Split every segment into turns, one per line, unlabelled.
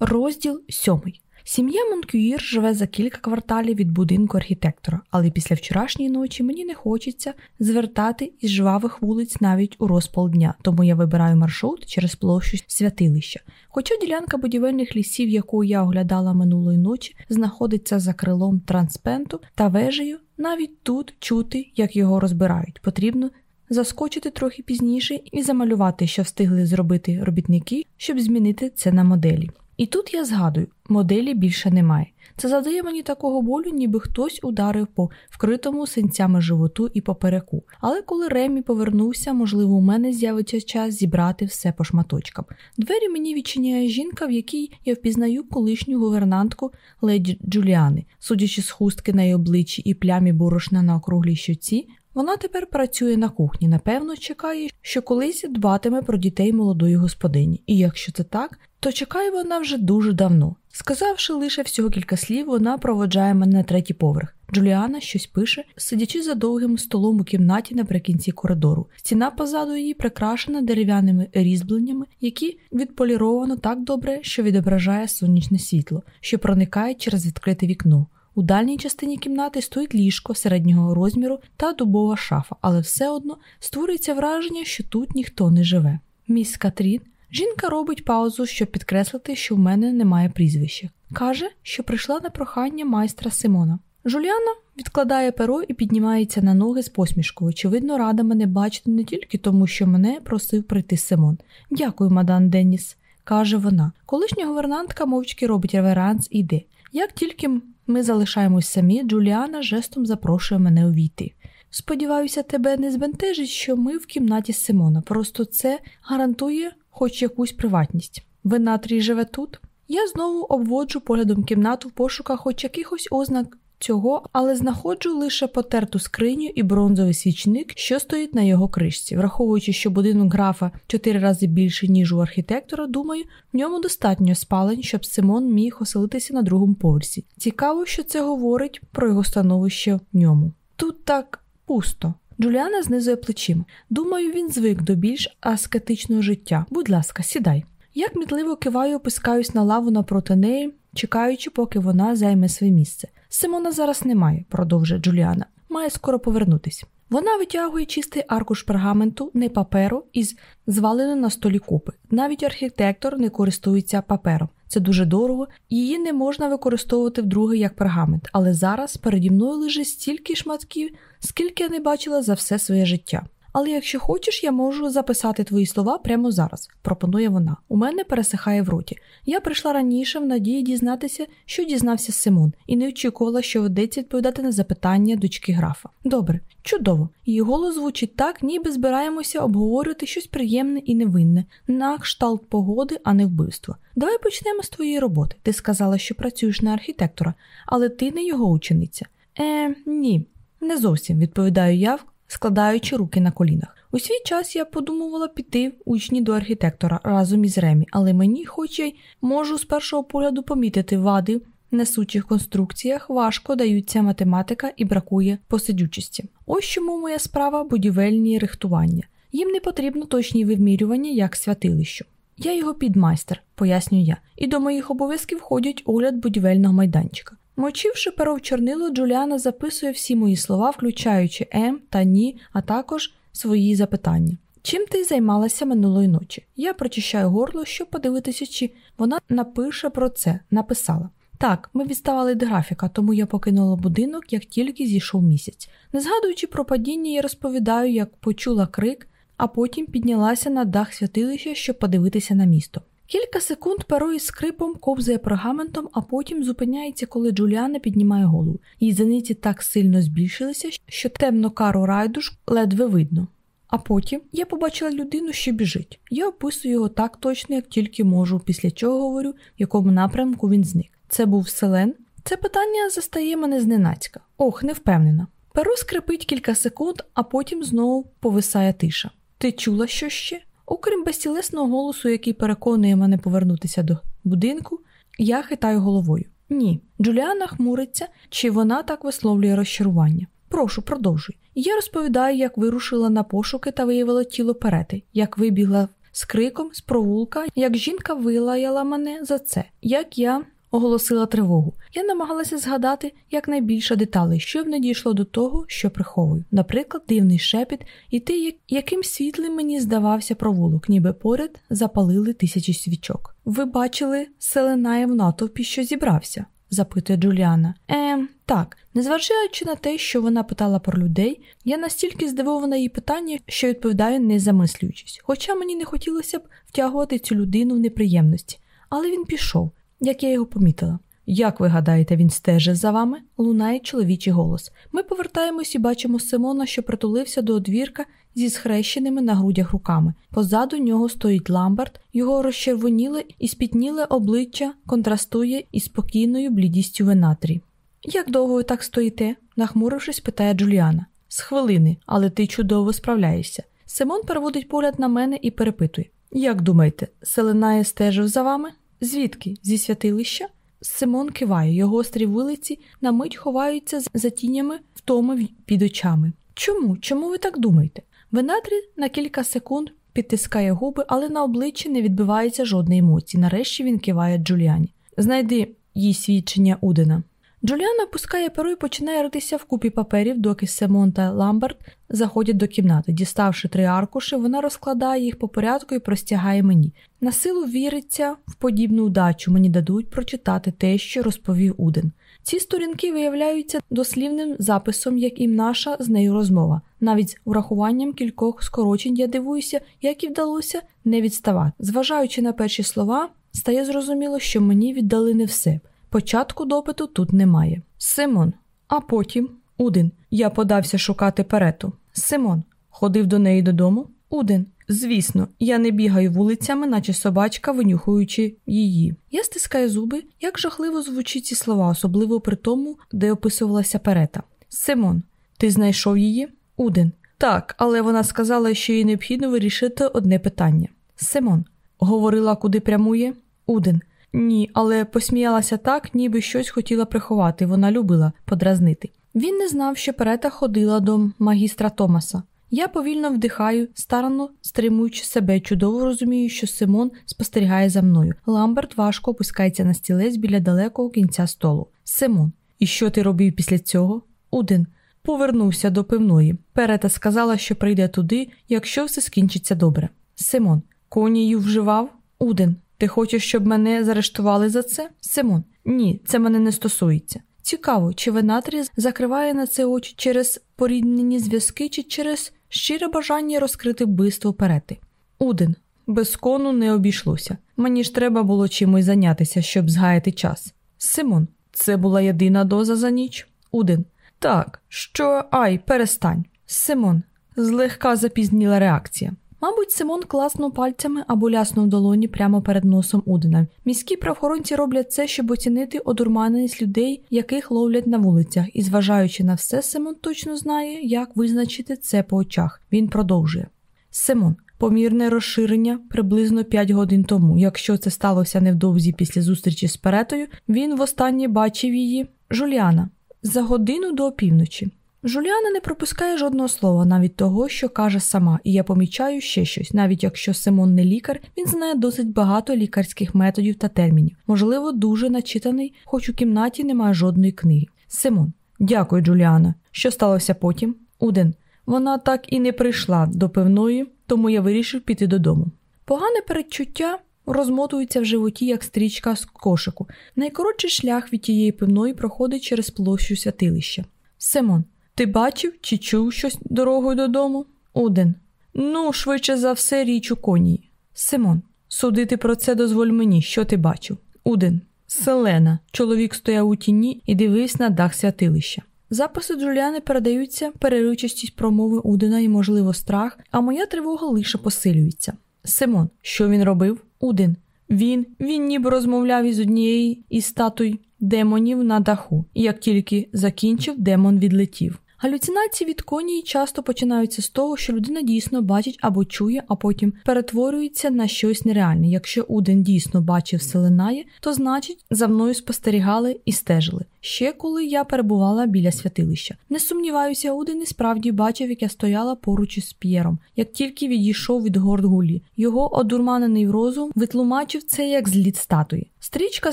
Розділ сьомий. Сім'я Монкюїр живе за кілька кварталів від будинку архітектора, але після вчорашньої ночі мені не хочеться звертати із жвавих вулиць навіть у розпал дня, тому я вибираю маршрут через площу святилища. Хоча ділянка будівельних лісів, яку я оглядала минулої ночі, знаходиться за крилом транспенту та вежею, навіть тут чути, як його розбирають. Потрібно заскочити трохи пізніше і замалювати, що встигли зробити робітники, щоб змінити це на моделі. І тут я згадую, моделі більше немає. Це задає мені такого болю, ніби хтось ударив по вкритому синцями животу і попереку. Але коли Ремі повернувся, можливо, у мене з'явиться час зібрати все по шматочкам. Двері мені відчиняє жінка, в якій я впізнаю колишню гувернантку леді Джуліани, судячи з хустки на її обличчі і плямі борошна на округлій щоці, вона тепер працює на кухні, напевно, чекає, що колись дбатиме про дітей молодої господині. І якщо це так, то чекає вона вже дуже давно. Сказавши лише всього кілька слів, вона проводжає мене на третій поверх. Джуліана щось пише, сидячи за довгим столом у кімнаті наприкінці коридору. Стіна позаду її прикрашена дерев'яними різьбленнями, які відполіровано так добре, що відображає сонячне світло, що проникає через відкрите вікно. У дальній частині кімнати стоїть ліжко середнього розміру та дубова шафа, але все одно створюється враження, що тут ніхто не живе. Міс Катрін, жінка робить паузу, щоб підкреслити, що в мене немає прізвища. Каже, що прийшла на прохання майстра Симона. Жуліана відкладає перо і піднімається на ноги з посмішкою. Очевидно, рада мене бачити не тільки тому, що мене просив прийти Симон. Дякую, мадан Денніс, каже вона. Колишня гувернантка мовчки робить реверанс і йде. Як тільки ми залишаємось самі, Джуліана жестом запрошує мене увійти. Сподіваюся, тебе не збентежить, що ми в кімнаті Симона. Просто це гарантує хоч якусь приватність. Ви натрій живе тут? Я знову обводжу поглядом кімнату в пошуках хоч якихось ознак цього, але знаходжу лише потерту скриню і бронзовий свічник, що стоїть на його кришці. Враховуючи, що будинок графа чотири рази більше, ніж у архітектора, думаю, в ньому достатньо спалень, щоб Симон міг оселитися на другому поверсі. Цікаво, що це говорить про його становище в ньому. Тут так пусто. Джуліана знизує плечима. Думаю, він звик до більш аскетичного життя. Будь ласка, сідай. Я кмітливо киваю, опускаюсь на лаву напроти неї, чекаючи, поки вона займе своє місце. Симона зараз немає, продовжує Джуліана. Має скоро повернутись. Вона витягує чистий аркуш пергаменту, не паперу із зваленої на столі купи. Навіть архітектор не користується папером. Це дуже дорого, її не можна використовувати вдруге як пергамент, але зараз переді мною лежить стільки шматків, скільки я не бачила за все своє життя. Але якщо хочеш, я можу записати твої слова прямо зараз, пропонує вона. У мене пересихає в роті. Я прийшла раніше в надії дізнатися, що дізнався Симон, і не очікувала, що ведеться відповідати на запитання дочки графа. Добре, чудово. Її голос звучить так, ніби збираємося обговорювати щось приємне і невинне, на кшталт погоди, а не вбивство. Давай почнемо з твоєї роботи. Ти сказала, що працюєш на архітектора, але ти не його учениця. Е, ні, не зовсім відповідаю я складаючи руки на колінах. У свій час я подумувала піти учні до архітектора разом із Ремі, але мені, хоч й можу з першого погляду помітити вади несучих конструкціях, важко даються математика і бракує посидючості. Ось чому моя справа будівельні рихтування. Їм не потрібно точні вимірювання як святилищу. Я його підмайстер, пояснюю я, і до моїх обов'язків входять огляд будівельного майданчика. Мочивши перо в чорнило, Джуліана записує всі мої слова, включаючи М та Ні, а також свої запитання. Чим ти займалася минулої ночі? Я прочищаю горло, щоб подивитися, чи вона напише про це, написала. Так, ми відставали від графіка, тому я покинула будинок, як тільки зійшов місяць. Не згадуючи про падіння, я розповідаю, як почула крик, а потім піднялася на дах святилища, щоб подивитися на місто. Кілька секунд перо із скрипом ковзає пергаментом, а потім зупиняється, коли Джуліана піднімає голову. Її зениці так сильно збільшилися, що темно кару райдуш ледве видно. А потім я побачила людину, що біжить. Я описую його так точно, як тільки можу, після чого говорю, в якому напрямку він зник. Це був селен. Це питання застає мене зненацька. Ох, не впевнена. Перо скрипить кілька секунд, а потім знову повисає тиша. Ти чула що ще? Окрім безцілесного голосу, який переконує мене повернутися до будинку, я хитаю головою. Ні, Джуліана хмуриться, чи вона так висловлює розчарування. Прошу, продовжуй. Я розповідаю, як вирушила на пошуки та виявила тіло перети, як вибігла з криком, з провулка, як жінка вилаяла мене за це, як я оголосила тривогу. Я намагалася згадати якнайбільше деталей, щоб не дійшло до того, що приховую. Наприклад, дивний шепіт і те, яким світлим мені здавався провулок, ніби поряд запалили тисячі свічок. Ви бачили Селенає в натовпі, що зібрався? запитує Джуліана. Ем, так, незважаючи на те, що вона питала про людей, я настільки здивована її питання, що відповідаю, не замислюючись. Хоча мені не хотілося б втягувати цю людину в неприємності. Але він пішов, як я його помітила. Як ви гадаєте, він стежить за вами? лунає чоловічий голос. Ми повертаємось і бачимо Симона, що притулився до одвірка зі схрещеними на грудях руками. Позаду нього стоїть Ламберт, його розчервоніле і спітніле обличчя контрастує із спокійною блідістю венатрі. Як довго ви так стоїте? нахмурившись, питає Джуліана. З хвилини, але ти чудово справляєшся. Симон переводить погляд на мене і перепитує: Як думаєте, Селенає стежив за вами? Звідки? Зі святилища? Симон киває, його острі вулиці на мить ховаються за тінями втоми під очами. Чому? Чому ви так думаєте? Венатрі на кілька секунд підтискає губи, але на обличчі не відбивається жодної емоції. Нарешті він киває Джуліані. Знайди їй свідчення Удена. Джуліана пускає перо і починає ритися в купі паперів, доки Семон та Ламберт заходять до кімнати. Діставши три аркуші, вона розкладає їх по порядку і простягає мені. На силу віриться в подібну удачу, мені дадуть прочитати те, що розповів Уден. Ці сторінки виявляються дослівним записом, як і наша з нею розмова. Навіть з урахуванням кількох скорочень я дивуюся, як і вдалося не відставати. Зважаючи на перші слова, стає зрозуміло, що мені віддали не все. Початку допиту тут немає. Симон. А потім Удин. Я подався шукати перету. Симон. Ходив до неї додому. Удин. Звісно, я не бігаю вулицями, наче собачка, винюхуючи її. Я стискаю зуби, як жахливо звучить ці слова, особливо при тому, де описувалася перета. Симон, ти знайшов її? Удин. Так, але вона сказала, що їй необхідно вирішити одне питання. Симон говорила, куди прямує? Удин. Ні, але посміялася так, ніби щось хотіла приховати, вона любила подразнити. Він не знав, що перета ходила до магістра Томаса. Я повільно вдихаю, старанно стримуючи себе, чудово розумію, що Симон спостерігає за мною. Ламберт важко опускається на стілець біля далекого кінця столу. Симон, і що ти робив після цього? Уден. Повернувся до пивної. Перета сказала, що прийде туди, якщо все скінчиться добре. Симон, конію вживав? Уден. Ти хочеш, щоб мене заарештували за це? Симон, ні, це мене не стосується. Цікаво, чи Венатрі закриває на це очі через поріднені зв'язки, чи через щире бажання розкрити вбивство перети. Уден, без кону не обійшлося. Мені ж треба було чимось зайнятися, щоб згаяти час. Симон, це була єдина доза за ніч. Уден. Так, що ай, перестань. Симон, злегка запізніла реакція. Мабуть, Симон класнув пальцями або ляснув долоні прямо перед носом Удена. Міські правоохоронці роблять це, щоб оцінити одурманеність людей, яких ловлять на вулицях, і, зважаючи на все, Симон точно знає, як визначити це по очах. Він продовжує. Симон, помірне розширення приблизно 5 годин тому. Якщо це сталося невдовзі після зустрічі з Перетою, він востаннє бачив її Жуліана за годину до опівночі. Жуліана не пропускає жодного слова, навіть того, що каже сама, і я помічаю ще щось. Навіть якщо Симон не лікар, він знає досить багато лікарських методів та термінів. Можливо, дуже начитаний, хоч у кімнаті немає жодної книги. Симон, дякую, Джуліана. Що сталося потім? Уден. Вона так і не прийшла до певної, тому я вирішив піти додому. Погане передчуття розмотується в животі, як стрічка з кошику. Найкоротший шлях від тієї пивної проходить через площу святилища. Симон. Ти бачив чи чув щось дорогою додому? Уден. Ну, швидше за все, річ у коній. Симон, судити про це дозволь мені, що ти бачив. Уден. Селена. Чоловік стояв у тіні і дивився на дах святилища. Записи Джуліани передаються переривчастість промови Удена і, можливо, страх, а моя тривога лише посилюється. Симон, що він робив? Уден. Він, він ніби розмовляв із однією із статуй демонів на даху, як тільки закінчив, демон відлетів. Галюцинації від конії часто починаються з того, що людина дійсно бачить або чує, а потім перетворюється на щось нереальне. Якщо Уден дійсно бачив селенає, то значить за мною спостерігали і стежили. Ще коли я перебувала біля святилища. Не сумніваюся, Удин і справді бачив, як я стояла поруч із П'єром, як тільки відійшов від горд гулі. Його одурманений розум витлумачив це як зліт статуї. Стрічка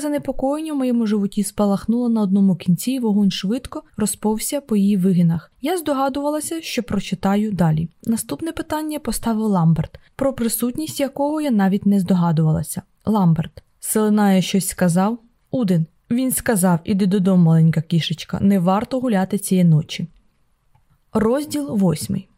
занепокоєння в моєму животі спалахнула на одному кінці, і вогонь швидко розповся по її вигинах. Я здогадувалася, що прочитаю далі. Наступне питання поставив Ламберт, про присутність якого я навіть не здогадувалася. Ламберт. Селенає щось сказав? Удин. Він сказав Іди додому, маленька кішечка, не варто гуляти цієї ночі. Розділ восьмий.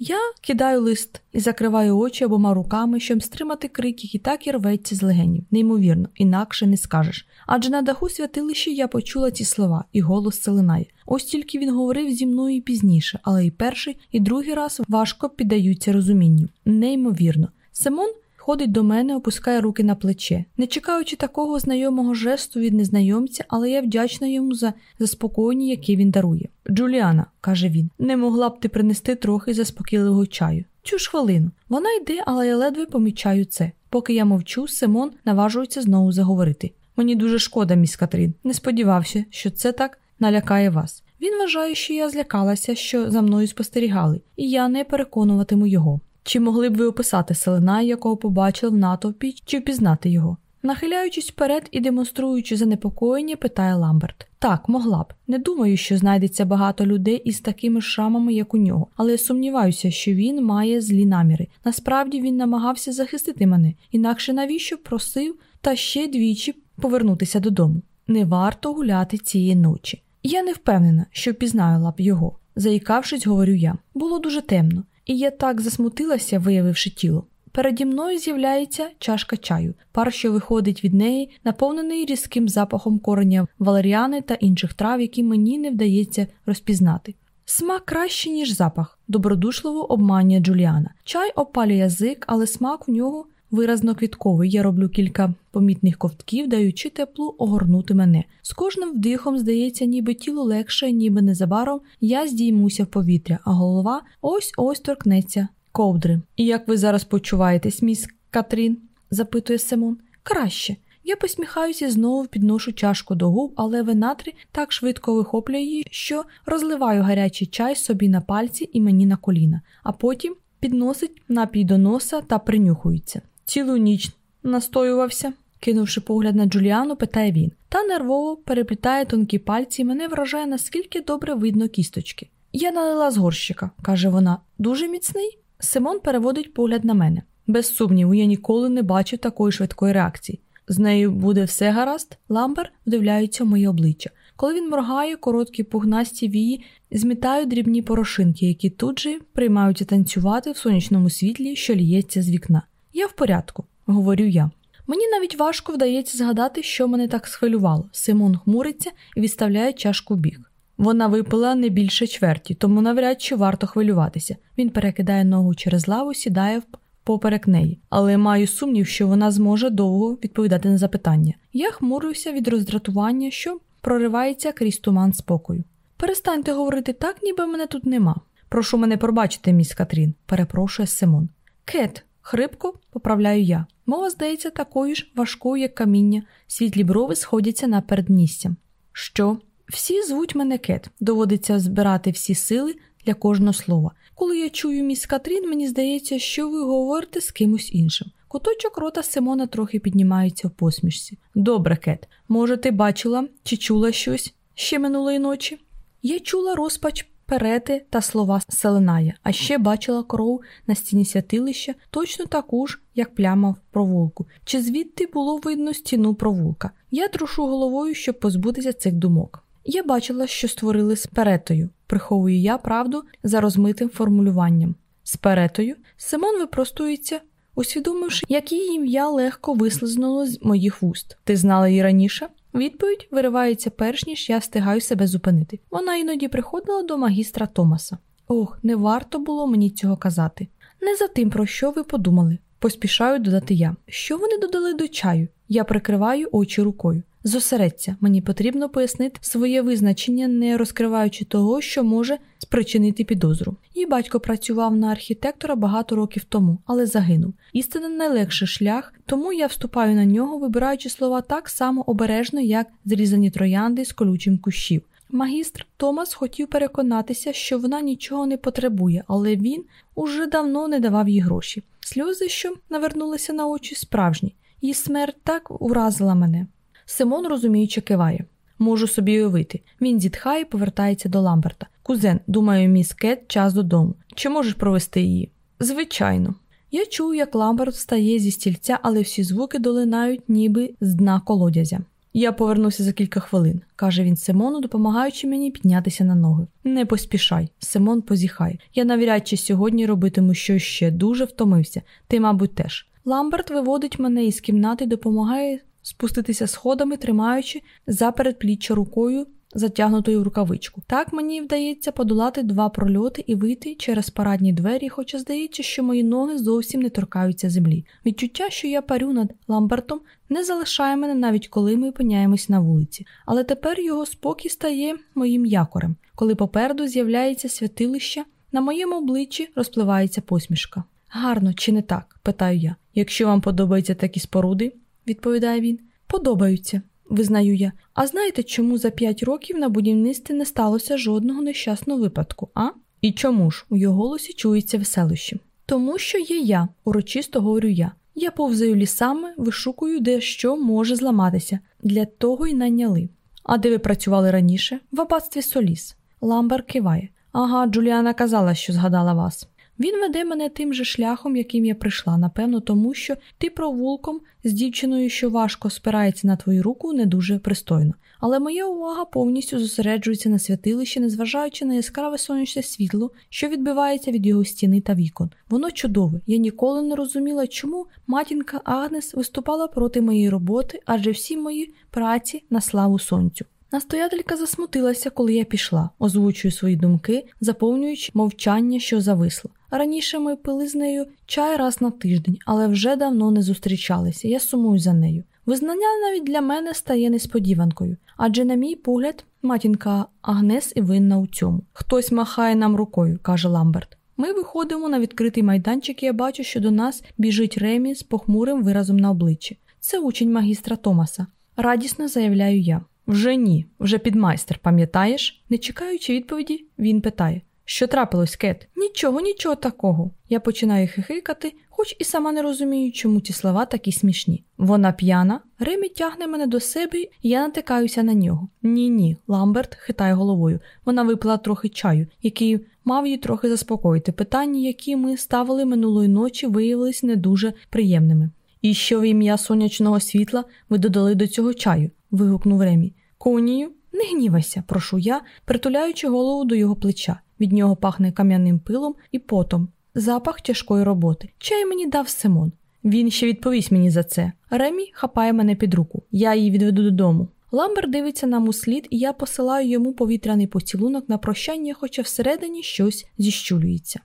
Я кидаю лист і закриваю очі обома руками, щоб стримати крик, який так і рветься з легенів. Неймовірно, інакше не скажеш. Адже на даху святилища я почула ці слова, і голос це линає. Ось тільки він говорив зі мною і пізніше, але і перший, і другий раз важко піддаються розумінню. Неймовірно. Симон підходить до мене, опускає руки на плече, не чекаючи такого знайомого жесту від незнайомця, але я вдячна йому за заспокоєння, яке він дарує. Джуліана, каже він, не могла б ти принести трохи заспокійливого чаю. Цю ж хвилину. Вона йде, але я ледве помічаю це. Поки я мовчу, Симон наважується знову заговорити. Мені дуже шкода, міс Катрін. Не сподівався, що це так налякає вас. Він вважає, що я злякалася, що за мною спостерігали, і я не переконуватиму його. Чи могли б ви описати селена, якого побачили в натовпі, чи впізнати його? Нахиляючись вперед і демонструючи занепокоєння, питає Ламберт. Так, могла б. Не думаю, що знайдеться багато людей із такими шрамами, як у нього, але сумніваюся, що він має злі наміри. Насправді він намагався захистити мене, інакше навіщо просив та ще двічі повернутися додому. Не варто гуляти цієї ночі. Я не впевнена, що впізнала б його. Заїкавшись, говорю я. Було дуже темно і я так засмутилася, виявивши тіло. Переді мною з'являється чашка чаю, пар, що виходить від неї, наповнений різким запахом кореня валеріани та інших трав, які мені не вдається розпізнати. Смак краще, ніж запах, добродушливо обманює Джуліана. Чай опалює язик, але смак в нього виразно квітковий. Я роблю кілька помітних ковтків, даючи теплу огорнути мене. З кожним вдихом здається, ніби тіло легше, ніби незабаром я здіймуся в повітря, а голова ось ось торкнеться ковдри. І як ви зараз почуваєтесь, міс Катрін? запитує Симон. Краще. Я посміхаюся і знову підношу чашку до губ, але винатрі так швидко вихоплює її, що розливаю гарячий чай собі на пальці і мені на коліна, а потім підносить напій до носа та принюхується. Цілу ніч настоювався, кинувши погляд на Джуліану, питає він, та нервово переплітає тонкі пальці і мене вражає, наскільки добре видно кісточки. Я налила з горщика, каже вона, дуже міцний. Симон переводить погляд на мене. Без сумніву, я ніколи не бачив такої швидкої реакції. З нею буде все гаразд, Ламбер вдивляється в моє обличчя. Коли він моргає, короткі пугнасті вії змітають дрібні порошинки, які тут же приймаються танцювати в сонячному світлі, що ліється з вікна. Я в порядку, говорю я. Мені навіть важко вдається згадати, що мене так схвилювало. Симон хмуриться і відставляє чашку в бік. Вона випила не більше чверті, тому навряд чи варто хвилюватися. Він перекидає ногу через лаву, сідає поперек неї, але маю сумнів, що вона зможе довго відповідати на запитання. Я хмурюся від роздратування, що проривається крізь туман спокою. Перестаньте говорити так, ніби мене тут нема. Прошу мене пробачити, міс Катрін, перепрошує Симон. Кет, Хрипко поправляю я. Мова здається такою ж важкою, як каміння, світлі брови сходяться на передмістям. Що? Всі звуть мене кет, доводиться збирати всі сили для кожного слова. Коли я чую міс Катрін, мені здається, що ви говорите з кимось іншим. Куточок рота Симона трохи піднімається в посмішці. Добре, кет, може, ти бачила чи чула щось ще минулої ночі? Я чула розпач перети та слова Селеная, а ще бачила кров на стіні святилища, точно таку ж, як пляма в провулку. Чи звідти було видно стіну провулка? Я трушу головою, щоб позбутися цих думок. Я бачила, що створили з перетою, приховую я правду за розмитим формулюванням. З перетою Симон випростується, усвідомивши, як її ім'я легко вислизнуло з моїх вуст. Ти знала її раніше? Відповідь виривається перш ніж я встигаю себе зупинити. Вона іноді приходила до магістра Томаса. Ох, не варто було мені цього казати. Не за тим, про що ви подумали. Поспішаю додати я. Що вони додали до чаю? Я прикриваю очі рукою. Зосередься, мені потрібно пояснити своє визначення, не розкриваючи того, що може спричинити підозру. Її батько працював на архітектора багато років тому, але загинув. Істина найлегший шлях, тому я вступаю на нього, вибираючи слова так само обережно, як зрізані троянди з колючим кущів. Магістр Томас хотів переконатися, що вона нічого не потребує, але він уже давно не давав їй гроші. Сльози, що навернулися на очі, справжні. Її смерть так уразила мене. Симон розуміючи киває. Можу собі уявити. Він зітхає і повертається до Ламберта. Кузен, думаю, міс Кет, час додому. Чи можеш провести її? Звичайно. Я чую, як Ламберт встає зі стільця, але всі звуки долинають, ніби з дна колодязя. Я повернуся за кілька хвилин, каже він Симону, допомагаючи мені піднятися на ноги. Не поспішай, Симон позіхає. Я навряд чи сьогодні робитиму щось ще дуже втомився, ти, мабуть, теж. Ламберт виводить мене із кімнати допомагає спуститися сходами, тримаючи за передпліччя рукою, затягнутою в рукавичку. Так мені вдається подолати два прольоти і вийти через парадні двері, хоча здається, що мої ноги зовсім не торкаються землі. Відчуття, що я парю над Ламбертом, не залишає мене навіть коли ми опиняємось на вулиці, але тепер його спокій стає моїм якорем, коли попереду з'являється святилище, на моєму обличчі розпливається посмішка. Гарно, чи не так? питаю я. Якщо вам подобаються такі споруди, відповідає він, подобаються, визнаю я. А знаєте, чому за п'ять років на будівництві не сталося жодного нещасного випадку, а? І чому ж у його голосі чується веселощі? Тому що є я, урочисто говорю я. Я повзаю лісами, вишукую, де що може зламатися. Для того й найняли. А де ви працювали раніше? В аббатстві Соліс. Ламбер киває. Ага, Джуліана казала, що згадала вас. Він веде мене тим же шляхом, яким я прийшла, напевно, тому що ти провулком з дівчиною, що важко спирається на твою руку, не дуже пристойно. Але моя увага повністю зосереджується на святилищі, незважаючи на яскраве сонячне світло, що відбивається від його стіни та вікон. Воно чудове. Я ніколи не розуміла, чому матінка Агнес виступала проти моєї роботи, адже всі мої праці на славу сонцю. Настоятелька засмутилася, коли я пішла, озвучую свої думки, заповнюючи мовчання, що зависло. Раніше ми пили з нею чай раз на тиждень, але вже давно не зустрічалися. Я сумую за нею. Визнання навіть для мене стає несподіванкою, адже, на мій погляд, матінка Агнес і винна у цьому. Хтось махає нам рукою, каже Ламберт. Ми виходимо на відкритий майданчик, і я бачу, що до нас біжить Ремі з похмурим виразом на обличчі. Це учень магістра Томаса. Радісно заявляю я. Вже ні, вже підмайстер, пам'ятаєш? Не чекаючи відповіді, він питає: Що трапилось, Кет? Нічого, нічого такого. Я починаю хихикати, хоч і сама не розумію, чому ці слова такі смішні. Вона п'яна, Ремі тягне мене до себе, і я натикаюся на нього. Ні, ні, Ламберт хитає головою. Вона випила трохи чаю, який мав її трохи заспокоїти. Питання, які ми ставили минулої ночі, виявилися не дуже приємними. І що в ім'я сонячного світла ви додали до цього чаю? Вигукнув Ремі. Конію, не гнівайся, прошу я, притуляючи голову до його плеча. Від нього пахне кам'яним пилом і потом. Запах тяжкої роботи. Чай мені дав Симон. Він ще відповість мені за це. Ремі хапає мене під руку. Я її відведу додому. Ламбер дивиться нам у слід, і я посилаю йому повітряний поцілунок на прощання, хоча всередині щось зіщулюється.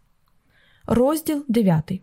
Розділ 9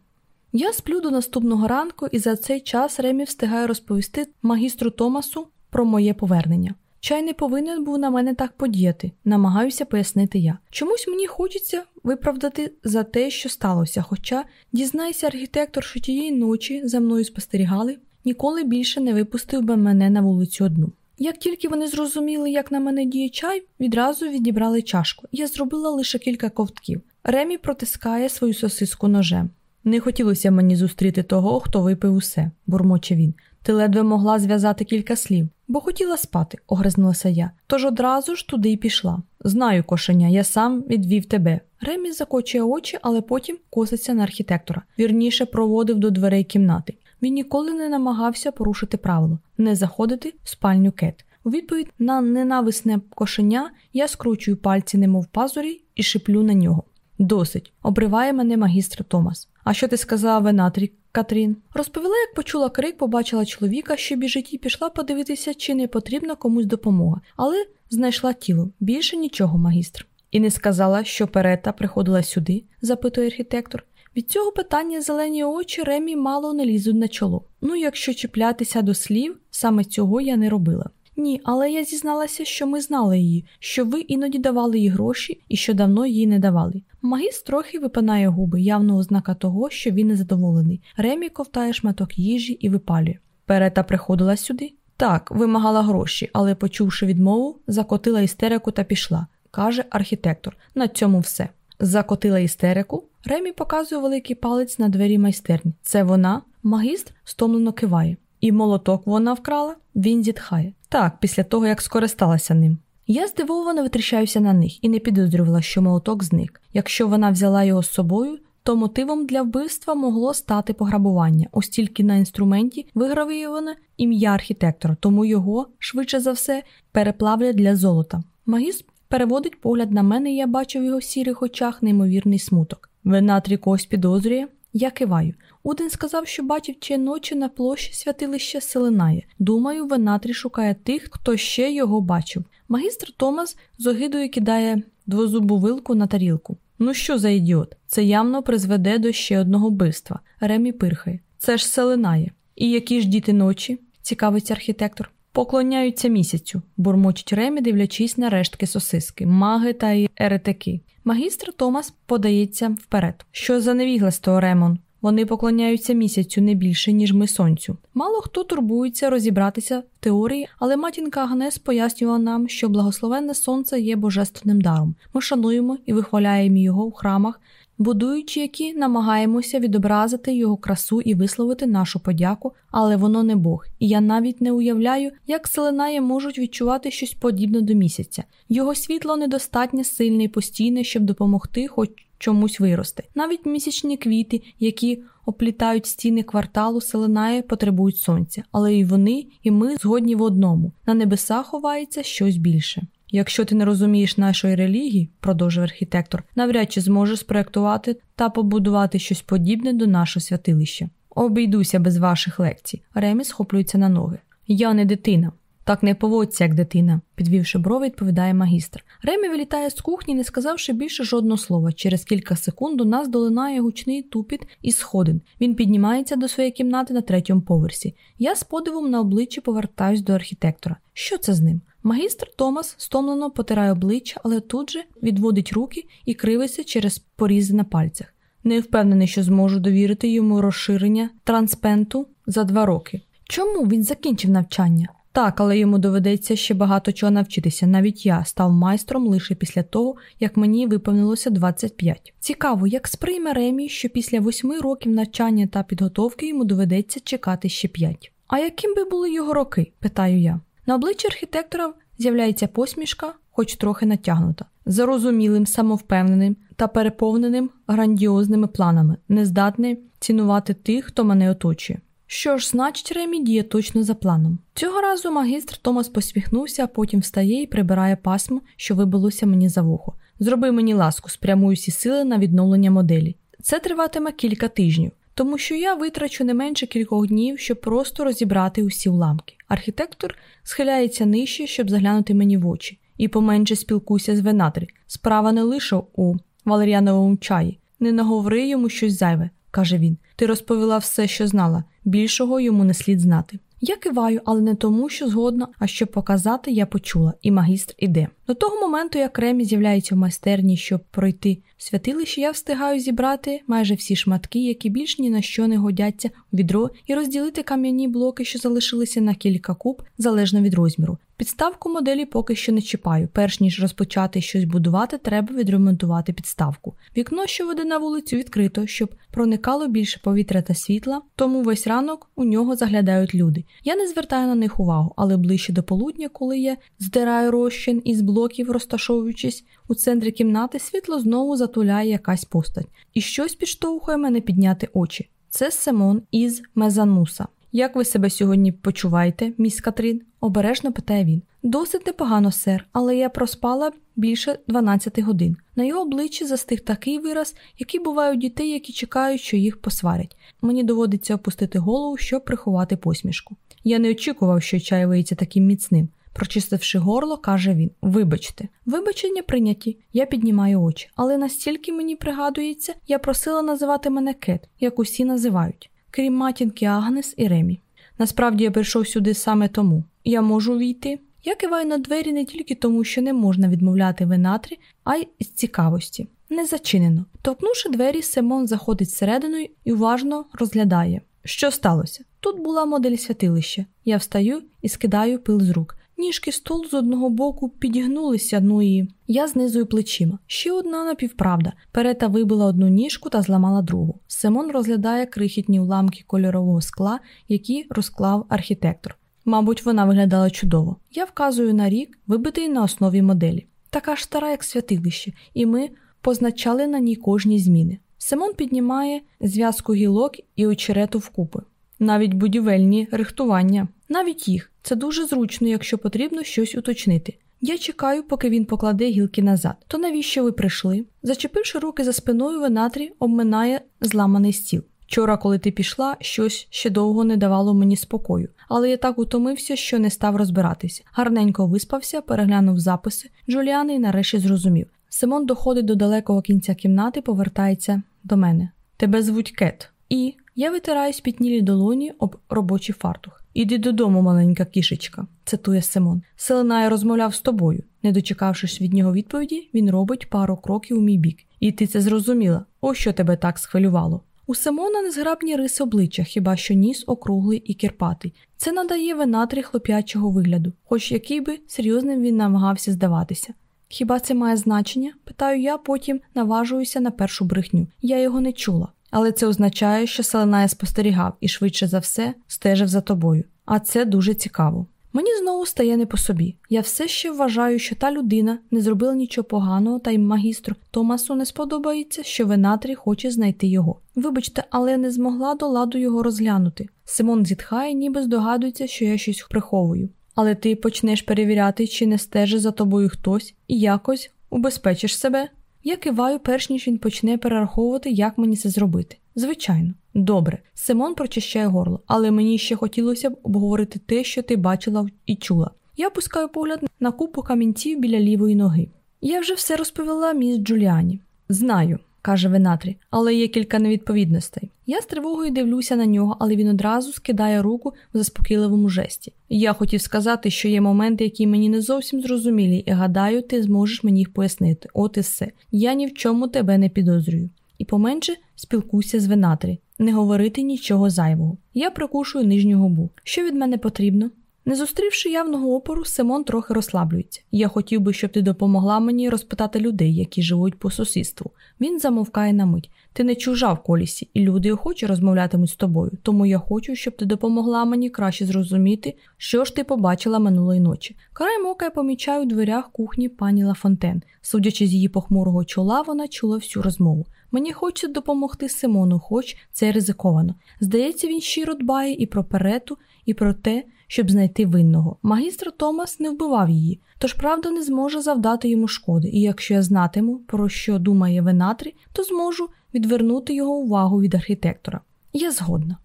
Я сплю до наступного ранку, і за цей час Ремі встигає розповісти магістру Томасу про моє повернення. Чай не повинен був на мене так подіяти, намагаюся пояснити я. Чомусь мені хочеться виправдати за те, що сталося, хоча, дізнайся, архітектор, що тієї ночі за мною спостерігали, ніколи більше не випустив би мене на вулицю одну. Як тільки вони зрозуміли, як на мене діє чай, відразу відібрали чашку. Я зробила лише кілька ковтків. Ремі протискає свою сосиску ножем. Не хотілося мені зустріти того, хто випив усе, бурмоче він. Ти ледве могла зв'язати кілька слів, бо хотіла спати, огризнулася я. Тож одразу ж туди й пішла. Знаю, кошеня, я сам відвів тебе. Ремі закочує очі, але потім коситься на архітектора. Вірніше проводив до дверей кімнати. Він ніколи не намагався порушити правило не заходити в спальню кет. У відповідь на ненависне кошеня я скручую пальці, немов пазурі, і шиплю на нього. Досить, обриває мене магістр Томас. А що ти сказала Венатрі, Катрін? Розповіла, як почула крик, побачила чоловіка, що біжить, і пішла подивитися, чи не потрібна комусь допомога, але знайшла тіло. Більше нічого, магістр. І не сказала, що перета приходила сюди, запитує архітектор. Від цього питання зелені очі Ремі мало не лізуть на чоло. Ну, якщо чіплятися до слів, саме цього я не робила. Ні, але я зізналася, що ми знали її, що ви іноді давали їй гроші і що давно їй не давали. Магіст трохи випинає губи, явно ознака того, що він незадоволений. Ремі ковтає шматок їжі і випалює. Перета приходила сюди? Так, вимагала гроші, але, почувши відмову, закотила істерику та пішла, каже архітектор. На цьому все. Закотила істерику. Ремі показує великий палець на двері майстерні. Це вона, магіст стомлено киває. І молоток вона вкрала, він зітхає. Так, після того, як скористалася ним. Я здивовано витріщаюся на них і не підозрювала, що молоток зник. Якщо вона взяла його з собою, то мотивом для вбивства могло стати пограбування, оскільки на інструменті вигравіюване ім'я архітектора, тому його, швидше за все, переплавлять для золота. Магіст переводить погляд на мене, і я бачу в його сірих очах неймовірний смуток. Венатрі когось підозрює. Я киваю. Уден сказав, що бачив чи ночі на площі святилища Селенає. Думаю, Венатрі шукає тих, хто ще його бачив. Магістр Томас з огидою кидає двозубу вилку на тарілку. Ну що за ідіот? Це явно призведе до ще одного вбивства. Ремі пирхає. Це ж селенає. І які ж діти ночі? цікавиться архітектор. Поклоняються місяцю, бурмочить Ремі, дивлячись на рештки сосиски, маги та еретики. Магістр Томас подається вперед. Що за невігластво, Ремон? Вони поклоняються місяцю не більше, ніж ми сонцю. Мало хто турбується розібратися в теорії, але матінка Агнес пояснювала нам, що благословенне сонце є божественним даром. Ми шануємо і вихваляємо його в храмах, будуючи які намагаємося відобразити його красу і висловити нашу подяку, але воно не Бог. І я навіть не уявляю, як селенаї можуть відчувати щось подібне до місяця. Його світло недостатньо сильне і постійне, щоб допомогти, хоч чомусь вирости. Навіть місячні квіти, які оплітають стіни кварталу Селенає, потребують сонця, але і вони, і ми згодні в одному. На небесах ховається щось більше. Якщо ти не розумієш нашої релігії, продовжив архітектор, навряд чи зможеш спроектувати та побудувати щось подібне до нашого святилища. Обійдуся без ваших лекцій. Ремі схоплюється на ноги. Я не дитина. Так не поводься, як дитина, підвівши брови, відповідає магістр. Ремі вилітає з кухні, не сказавши більше жодного слова. Через кілька секунд до нас долинає гучний тупіт із сходин. Він піднімається до своєї кімнати на третьому поверсі. Я з подивом на обличчі повертаюсь до архітектора. Що це з ним? Магістр Томас стомлено потирає обличчя, але тут же відводить руки і кривиться через порізи на пальцях. Не впевнений, що зможу довірити йому розширення транспенту за два роки. Чому він закінчив навчання? Так, але йому доведеться ще багато чого навчитися. Навіть я став майстром лише після того, як мені виповнилося 25. Цікаво, як сприйме Ремі, що після восьми років навчання та підготовки йому доведеться чекати ще п'ять. А яким би були його роки? питаю я. На обличчі архітектора з'являється посмішка, хоч трохи натягнута, зарозумілим, самовпевненим та переповненим грандіозними планами, нездатний цінувати тих, хто мене оточує. Що ж, значить, Ремі діє точно за планом. Цього разу магістр Томас посміхнувся, а потім встає і прибирає пасмо, що вибилося мені за вухо. Зроби мені ласку, спрямую всі сили на відновлення моделі. Це триватиме кілька тижнів, тому що я витрачу не менше кількох днів, щоб просто розібрати усі уламки. Архітектор схиляється нижче, щоб заглянути мені в очі, і поменше спілкуйся з Венатрі. Справа не лише у валеріановому чаї. Не наговори йому щось зайве, каже він. Ти розповіла все, що знала. Більшого йому не слід знати. Я киваю, але не тому, що згодна, а щоб показати, я почула, і магістр іде. До того моменту, як Ремі з'являється в майстерні, щоб пройти святилище, я встигаю зібрати майже всі шматки, які більш ні на що не годяться у відро, і розділити кам'яні блоки, що залишилися на кілька куб, залежно від розміру. Підставку моделі поки що не чіпаю. Перш ніж розпочати щось будувати, треба відремонтувати підставку. Вікно, що веде на вулицю, відкрито, щоб проникало більше повітря та світла, тому весь ранок у нього заглядають люди. Я не звертаю на них увагу, але ближче до полудня, коли я здираю розчин із блоків, розташовуючись у центрі кімнати, світло знову затуляє якась постать, і щось підштовхує мене підняти очі. Це Симон із Мезануса. Як ви себе сьогодні почуваєте, міс Катрін? обережно питає він. Досить непогано, сер, але я проспала більше 12 годин. На його обличчі застиг такий вираз, який буває у дітей, які чекають, що їх посварять. Мені доводиться опустити голову, щоб приховати посмішку. Я не очікував, що чай виється таким міцним. Прочистивши горло, каже він: Вибачте, вибачення прийняті. Я піднімаю очі, але настільки мені пригадується, я просила називати мене Кет, як усі називають крім матінки Агнес і Ремі. Насправді я прийшов сюди саме тому. Я можу війти. Я киваю на двері не тільки тому, що не можна відмовляти винатрі, а й з цікавості. Не зачинено. Товкнувши двері, Симон заходить всередину і уважно розглядає. Що сталося? Тут була модель святилища. Я встаю і скидаю пил з рук. Ніжки столу з одного боку підігнулися, ну і я знизую плечима. Ще одна напівправда. Перета вибила одну ніжку та зламала другу. Симон розглядає крихітні уламки кольорового скла, які розклав архітектор. Мабуть, вона виглядала чудово. Я вказую на рік, вибитий на основі моделі. Така ж стара, як святилище, і ми позначали на ній кожні зміни. Симон піднімає зв'язку гілок і очерету вкупи. Навіть будівельні рихтування, навіть їх. Це дуже зручно, якщо потрібно щось уточнити. Я чекаю, поки він покладе гілки назад. То навіщо ви прийшли? Зачепивши руки за спиною, Венатрі обминає зламаний стіл. Вчора, коли ти пішла, щось ще довго не давало мені спокою, але я так утомився, що не став розбиратися. Гарненько виспався, переглянув записи Джуліани і нарешті зрозумів. Симон доходить до далекого кінця кімнати, повертається до мене. Тебе звуть Кет. І я витираю спітнілі долоні об робочий фартух. Іди додому, маленька кішечка, цитує Симон. Селенай розмовляв з тобою. Не дочекавшись від нього відповіді, він робить пару кроків у мій бік. І ти це зрозуміла. Ось що тебе так схвилювало. У Симона незграбні риси обличчя, хіба що ніс округлий і кірпатий. Це надає винатрі хлоп'ячого вигляду, хоч який би серйозним він намагався здаватися. Хіба це має значення? питаю я, потім наважуюся на першу брехню. Я його не чула. Але це означає, що Селенає спостерігав і швидше за все стежив за тобою. А це дуже цікаво. Мені знову стає не по собі. Я все ще вважаю, що та людина не зробила нічого поганого, та й магістру Томасу не сподобається, що Венатрі хоче знайти його. Вибачте, але не змогла до ладу його розглянути. Симон зітхає, ніби здогадується, що я щось приховую. Але ти почнеш перевіряти, чи не стежить за тобою хтось, і якось убезпечиш себе. Я киваю, перш ніж він почне перераховувати, як мені це зробити. Звичайно, добре. Симон прочищає горло, але мені ще хотілося б обговорити те, що ти бачила і чула. Я пускаю погляд на купу камінців біля лівої ноги. Я вже все розповіла міс Джуліані. Знаю, каже Венатрі, але є кілька невідповідностей. Я з тривогою дивлюся на нього, але він одразу скидає руку в заспокійливому жесті. Я хотів сказати, що є моменти, які мені не зовсім зрозумілі, і гадаю, ти зможеш мені їх пояснити. От і все. Я ні в чому тебе не підозрюю. І поменше спілкуйся з Венатрі, не говорити нічого зайвого. Я прикушую нижню губу. Що від мене потрібно? Не зустрівши явного опору, Симон трохи розслаблюється. Я хотів би, щоб ти допомогла мені розпитати людей, які живуть по сусідству. Він замовкає на мить. Ти не чужа в колісі, і люди охоче розмовлятимуть з тобою. Тому я хочу, щоб ти допомогла мені краще зрозуміти, що ж ти побачила минулої ночі. Краєм ока я помічаю у дверях кухні пані Лафонтен. Судячи з її похмурого чола, вона чула всю розмову. Мені хочеться допомогти Симону, хоч це ризиковано. Здається, він щиро дбає і про перету, і про те, щоб знайти винного. Магістр Томас не вбивав її, тож правда не зможе завдати йому шкоди, і якщо я знатиму, про що думає Венатрі, то зможу відвернути його увагу від архітектора. Я згодна.